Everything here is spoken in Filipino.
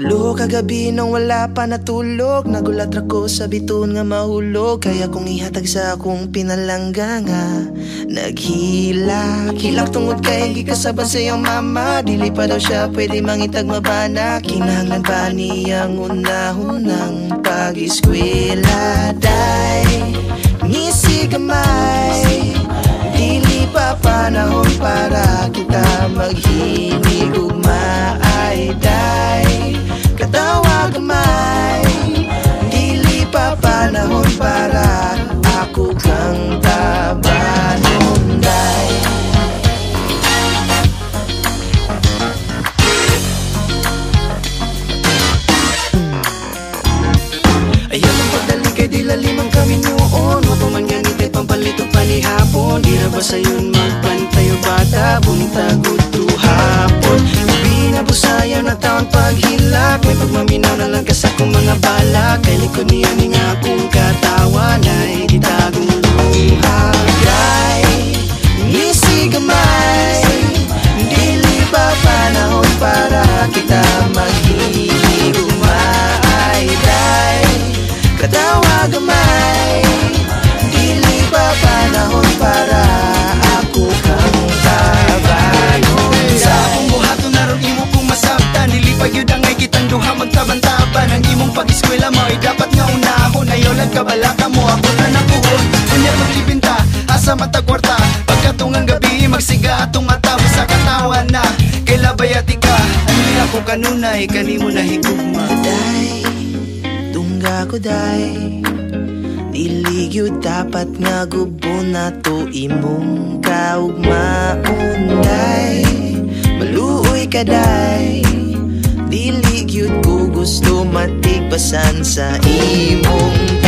Tulo kagabi nang wala pa natulog. Nagulat ra ko sa biton nga mahulog. Kaya kung ihatag sa akong pinalangga nga Naghilak Hilak tungod kay gikasaban sa iyong mama. Dili pa daw siya pwede mangitag mabana. Kinahanglan pa niyang unahunang pag-eskwela. Day, ngisi gamay. Dili pa panahon para kita maghinig panihapon Di na ba sa'yon magpantayo bata? Buntag o hapon. Gabi na na taon paghilak. May pagmaminaw na lang sa akong mga balak. Kay likod niya mo ay dapat nga unahon Ayaw lang kabalaka mo ako na nakuhon Kunya maglibinta, asa matagwarta. Pagkatungang gabi, magsiga atong ataw sa katawan na. Kay labayati ka, ano ako kanunay? Kanimo na higugma Day, tungga ko day. Dili gyud dapat nga gubo na to. Imong kaugmaon day. Maluoy ka day matigbasan sa imong